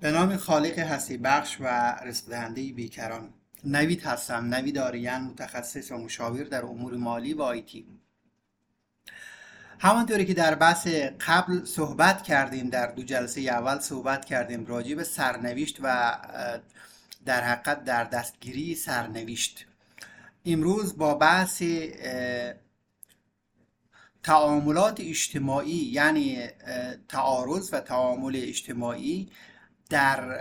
به نام خالق هستی بخش و رسدهنده بیکران. نوید هستم. نوید آریان متخصص و مشاور در امور مالی و آیتی همانطوری که در بحث قبل صحبت کردیم در دو جلسه اول صحبت کردیم راجع به سرنوشت و در حقیقت در دستگیری سرنوشت. امروز با بحث تعاملات اجتماعی یعنی تعارض و تعامل اجتماعی در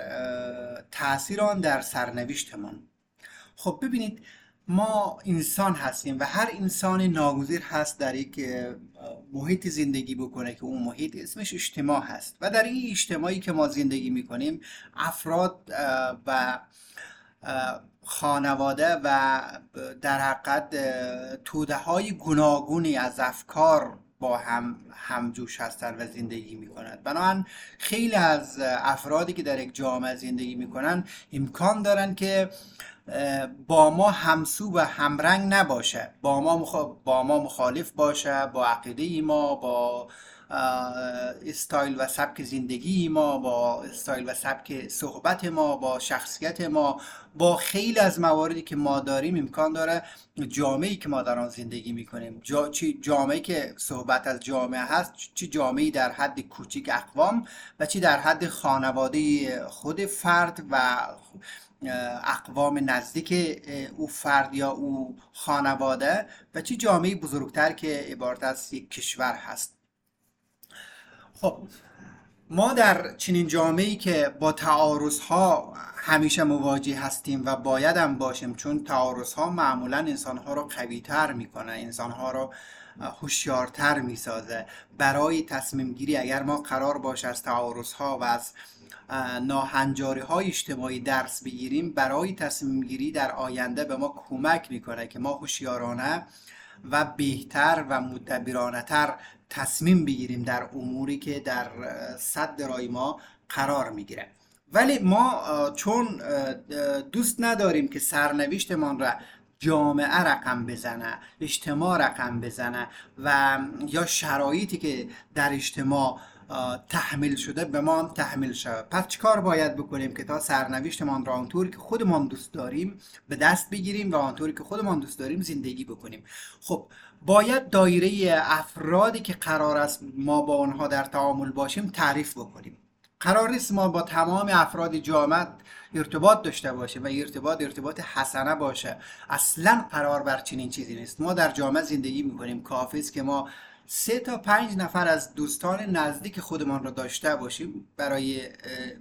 تاثیر آن در سرنوشتمان. خب ببینید ما انسان هستیم و هر انسان ناگزیر هست در یک محیط زندگی بکنه که اون محیط اسمش اجتماع هست. و در این اجتماعی که ما زندگی می‌کنیم افراد و خانواده و در حقیقت توده های گوناگونی از افکار با هم همجوش هستند و زندگی می‌کنند بنابراین خیلی از افرادی که در یک جامعه زندگی می‌کنن امکان دارن که با ما همسو و همرنگ نباشه. با ما, با ما مخالف باشه با عقیده ما با استایل و سبک زندگی ما با استایل و سبک صحبت ما با شخصیت ما با خیلی از مواردی که ما داریم امکان داره جامعه که ما در آن زندگی می‌کنیم. جا، چی جامعه که صحبت از جامعه هست چی جامعه در حد کوچیک اقوام و چی در حد خانواده خود فرد و اقوام نزدیک او فرد یا او خانواده و چی جامعه بزرگتر که عبارت از یک کشور هست. خب ما در چنین جامعه که با تعارض ها همیشه مواجه هستیم و باید هم باشیم چون تعارض ها معمولا انسان ها رو قوی تر می‌کنه انسان ها رو هوشیارتر می‌سازه. برای تصمیم گیری اگر ما قرار باشه از تعارض ها و از ناهنجاری های اجتماعی درس بگیریم برای تصمیم گیری در آینده به ما کمک می‌کنه که ما هوشیارانه و بهتر و مدبرانه تر تصمیم بگیریم در اموری که در صد رای ما قرار می‌گیره. ولی ما چون دوست نداریم که سرنوشتمان را جامعه رقم بزنه اجتماع رقم بزنه و یا شرایطی که در اجتماع تحمیل شده به ما هم تحمیل شود. پس چیکار باید بکنیم که تا سرنوشتمان را آنطوری که خودمان دوست داریم به دست بگیریم و آنطوری که خودمان دوست داریم زندگی بکنیم؟ خب باید دایره افرادی که قرار است ما با آنها در تعامل باشیم تعریف بکنیم. قرار نیست ما با تمام افراد جامعه ارتباط داشته باشیم و ارتباط ارتباط حسنه باشه. اصلا قرار بر چنین چیزی نیست. ما در جامعه زندگی می‌کنیم. کافی که ما سه تا پنج نفر از دوستان نزدیک خودمان را داشته باشیم برای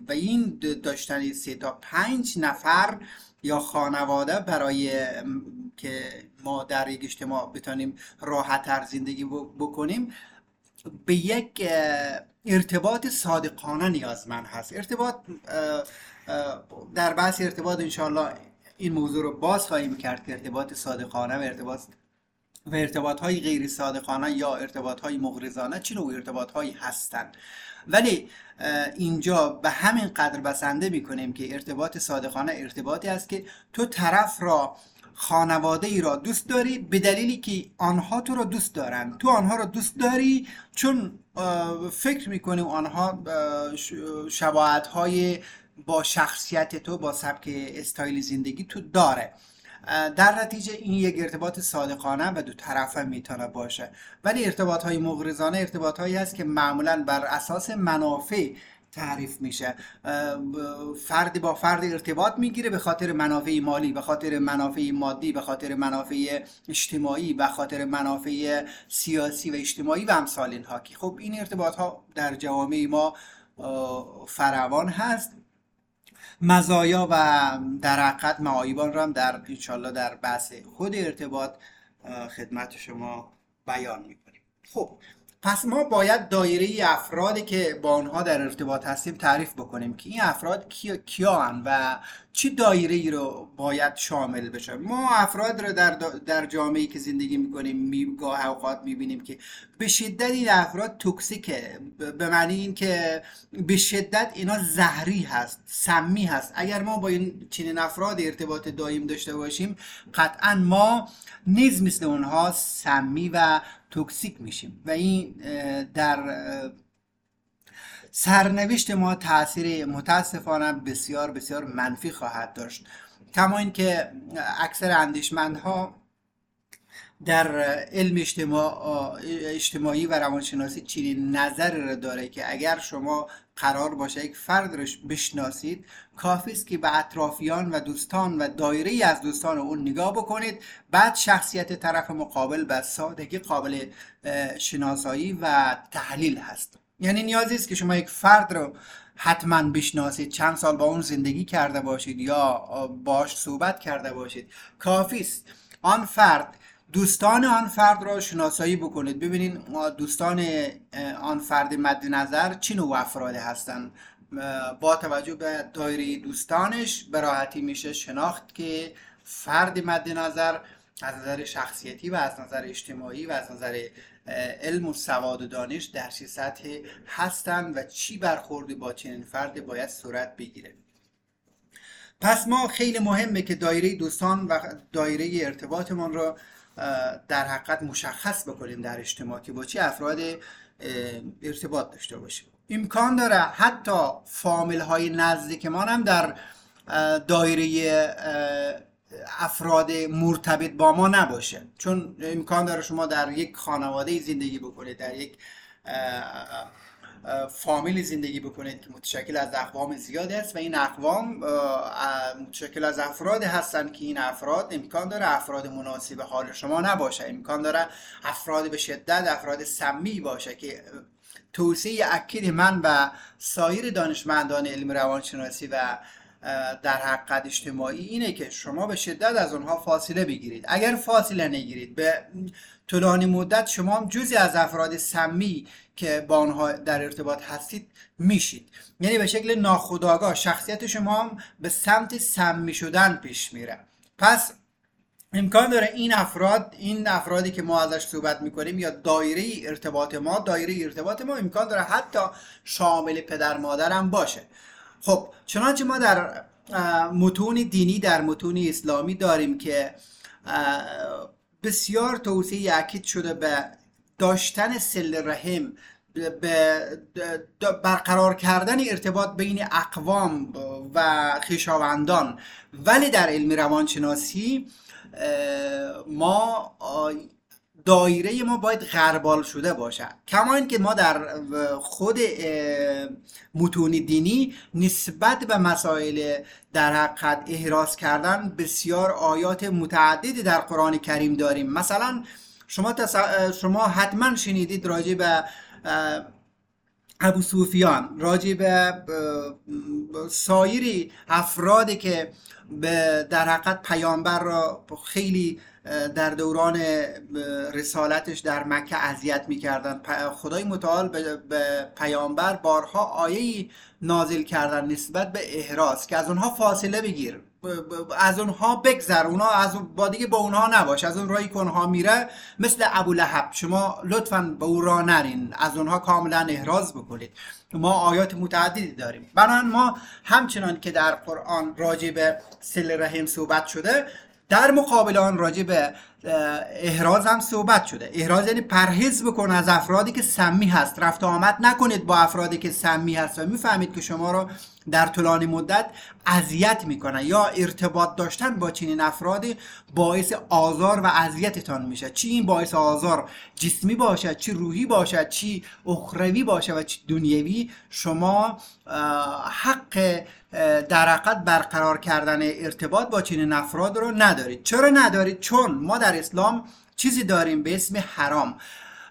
و این داشتن سه تا پنج نفر یا خانواده برای که ما در یک اجتماع بتانیم راحتتر زندگی بکنیم به یک ارتباط صادقانه نیازمند هست. ارتباط در بحث ارتباط انشاءالله این موضوع رو باز خواهیم کرد که ارتباط صادقانه و ارتباط و ارتباط های غیر صادقانه یا ارتباط های مغرضانه چه نوع ارتباط هایی هستند ولی اینجا به همین قدر بسنده می‌کنیم که ارتباط صادقانه ارتباطی است که تو طرف را خانواده ای را دوست داری به دلیلی که آنها تو را دوست دارند تو آنها را دوست داری چون فکر می‌کنی آنها شباعت های با شخصیت تو با سبک استایل زندگی تو داره. در نتیجه این یک ارتباط صادقانه و دو طرفه می‌تونه باشه. ولی ارتباط های مغرضانه ارتباط هایی هست که معمولا بر اساس منافع تعریف میشه. فردی با فرد ارتباط می‌گیره به خاطر منافع مالی به خاطر منافع مادی به خاطر منافع اجتماعی به خاطر منافع سیاسی و اجتماعی و امثال اینها که. خب این ارتباط ها در جوامع ما فراوان هست. مزایا و در حقیقت معایبان رو هم در انشالله در بحث خود ارتباط خدمت شما بیان می‌کنیم. خب پس ما باید دایره افرادی که با آنها در ارتباط هستیم تعریف بکنیم که این افراد کیا کیان و چه دایره ای رو باید شامل بشه ما افراد رو در, در جامعه که زندگی می‌کنیم می گاه اوقات می‌بینیم که به شدت این افراد توکسیکه به معنی این که به شدت اینا زهری هست سمی هست. اگر ما با این چنین افراد ارتباط دایم داشته باشیم قطعا ما نیز مثل اونها سمی و توکسیک میشیم. و این در سرنوشت ما تاثیر متاسفانه بسیار بسیار منفی خواهد داشت. کما اینکه اکثر اندیشمندها در علم اجتماعی و روانشناسی چنین نظر را داره که اگر شما قرار باشه یک فرد رو بشناسید کافی است که به اطرافیان و دوستان و دایره ای از دوستان اون نگاه بکنید. بعد شخصیت طرف مقابل به سادگی قابل شناسایی و تحلیل هست. یعنی نیازی است که شما یک فرد رو حتما بشناسید. چند سال با اون زندگی کرده باشید یا باش صحبت کرده باشید. کافی است آن فرد دوستان آن فرد را شناسایی بکنید. ببینید دوستان آن فرد مد نظر چه نوع افراد هستند؟ با توجه به دایره دوستانش به راحتی میشه شناخت که فرد مد نظر از نظر شخصیتی و از نظر اجتماعی و از نظر علم و سواد و دانش در چه سطح هستند و چی برخوردی با چنین فرد باید صورت بگیره. پس ما خیلی مهمه که دایره دوستان و دایره ارتباطمان را در حقیقت مشخص بکنیم در اجتماع که با چه افراد ارتباط داشته باشیم. امکان داره حتی فامیل های نزدیک ما هم در دایره افراد مرتبط با ما نباشه. چون امکان داره شما در یک خانواده زندگی بکنید در یک فامیلی زندگی بکنید که متشکل از اقوام زیادی است و این اقوام متشکل از افراد هستند که این افراد امکان داره افراد مناسب حال شما نباشه. امکان داره افراد به شدت افراد سمی باشه که توصیه اکید من و سایر دانشمندان علم روانشناسی و در حقیقت اجتماعی اینه که شما به شدت از اونها فاصله بگیرید. اگر فاصله نگیرید به طولانی مدت شما هم جزی از افراد سمی که با آنها در ارتباط هستید میشید. یعنی به شکل ناخودآگاه شخصیت شما هم به سمت سمی شدن پیش میره. پس امکان داره این افراد این افرادی که ما ازش صحبت می‌کنیم یا دایره ارتباط ما دایره ارتباط ما امکان داره حتی شامل پدر مادر هم باشه. خب چنانچه ما در متون دینی در متون اسلامی داریم که بسیار توصیه اکید شده به داشتن سل رحم به برقرار کردن ارتباط بین اقوام و خیشاوندان ولی در علم روانشناسی ما دایره ما باید غربال شده باشه. کما اینکه ما در خود متون دینی نسبت به مسائل در حقیقت احراز کردن بسیار آیات متعددی در قرآن کریم داریم. مثلا شما, شما حتما شنیدید راجع به ابو سوفیان راجع به سایری افرادی که به در حقیقت پیامبر را خیلی در دوران رسالتش در مکه اذیت می‌کردن. خدای متعال به پیامبر بارها آیه نازل کردن نسبت به احراز که از اونها فاصله بگیر. از اونها بگذر. اونا از با دیگه با اونها نباش. از اون رایی که اونها میره مثل ابو لحب شما لطفا به او را نرین. از اونها کاملا احراز بکنید. ما آیات متعددی داریم. بنابراین ما همچنان که در قرآن راجع به سل رحم صحبت شده در مقابل آن راجع به احراز هم صحبت شده. احراز یعنی پرهیز بکن از افرادی که سمی هست. رفت آمد نکنید با افرادی که سمی هست. و می‌فهمید که شما رو در طولانی مدت اذیت می‌کنه یا ارتباط داشتن با چنین افرادی باعث آزار و اذیتتان میشه. چی این باعث آزار؟ جسمی باشد چی روحی باشد چی اخروی باشه و چی دنیوی؟ شما حق در حقیقت برقرار کردن ارتباط با چنین افراد رو ندارید. چرا ندارید؟ چون ما در اسلام چیزی داریم به اسم حرام.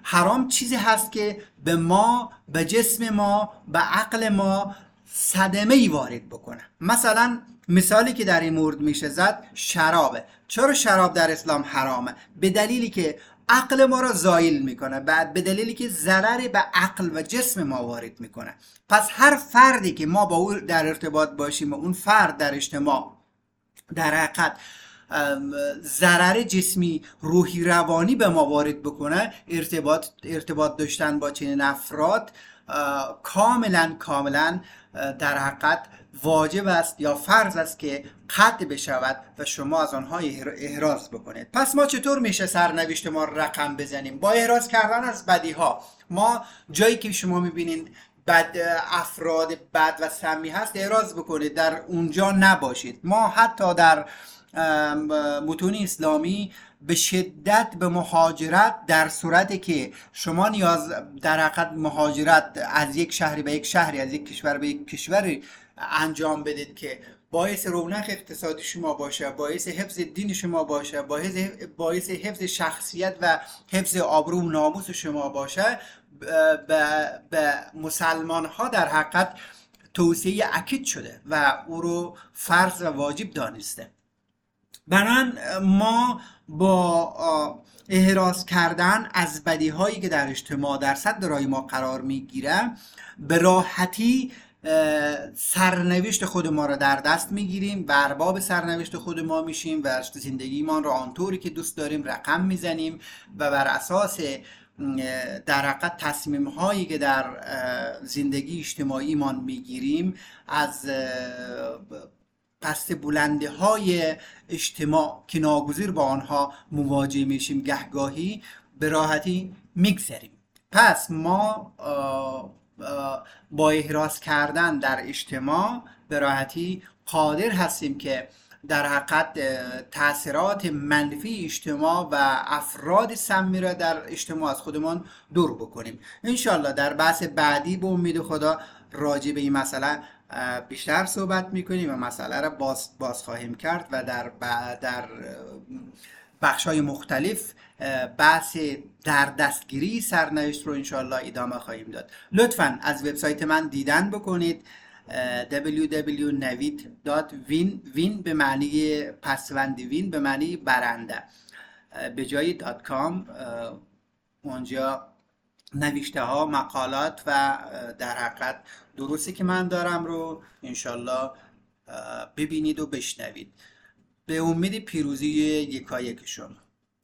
حرام چیزی هست که به ما به جسم ما به عقل ما صدمه ای وارد بکنه. مثلا مثالی که در این مورد میشه زد شرابه. چرا شراب در اسلام حرامه؟ به دلیلی که عقل ما را زایل می‌کنه. بعد به دلیلی که ضرر به عقل و جسم ما وارد می‌کنه. پس هر فردی که ما با او در ارتباط باشیم و اون فرد در اجتماع در حقیقت ضرر جسمی روحی روانی به ما وارد بکنه ارتباط ارتباط داشتن با چنین افراد کاملا کاملا در حقیقت واجب است یا فرض است که قطع بشود و شما از آنها احراز بکنید. پس ما چطور میشه سرنوشت ما رقم بزنیم؟ با احراز کردن از بدی ها ما جایی که شما می‌بینید بد افراد بد و سمی هست اعراض بکنید. در اونجا نباشید. ما حتی در متون اسلامی به شدت به مهاجرت در صورتی که شما نیاز در حقیقت مهاجرت از یک شهری به یک شهری از یک کشور به یک کشوری انجام بدید که باعث رونق اقتصادی شما باشه باعث حفظ دین شما باشه باعث باعث حفظ شخصیت و حفظ آبرو و ناموس شما باشه. به مسلمان ها در حقیقت توصیه اکید شده و او رو فرض و واجب دانسته. بران ما با احراز کردن از بدی هایی که در اجتماع در صد رای ما قرار می‌گیره به راحتی سرنوشت خود ما را در دست می‌گیریم و ارباب سرنوشت خود ما میشیم و زندگیمان را آنطوری که دوست داریم رقم می‌زنیم و بر اساس در حقیقت تصمیم هایی که در زندگی اجتماعی ما می‌گیریم از پست بلنده های اجتماع که ناگزیر با آنها مواجه میشیم گهگاهی به راحتی میگذریم. پس ما با احراز کردن در اجتماع به راحتی قادر هستیم که در حقیقت تاثیرات منفی اجتماع و افراد سمی را در اجتماع از خودمان دور بکنیم. انشالله در بحث بعدی به امید خدا راجع به این مسئله بیشتر صحبت می‌کنیم و مسئله را باز, باز خواهیم کرد و در, در بخش های مختلف بحث در دستگیری سرنوشت رو انشاءالله ادامه خواهیم داد. لطفا از وبسایت من دیدن بکنید www.navid.win وین به معنی پسوند وین به معنی برنده. به جای دات کام اونجا نوشته ها مقالات و در حقیقت درستی که من دارم رو انشالله ببینید و بشنوید. به امید پیروزی یکایک شما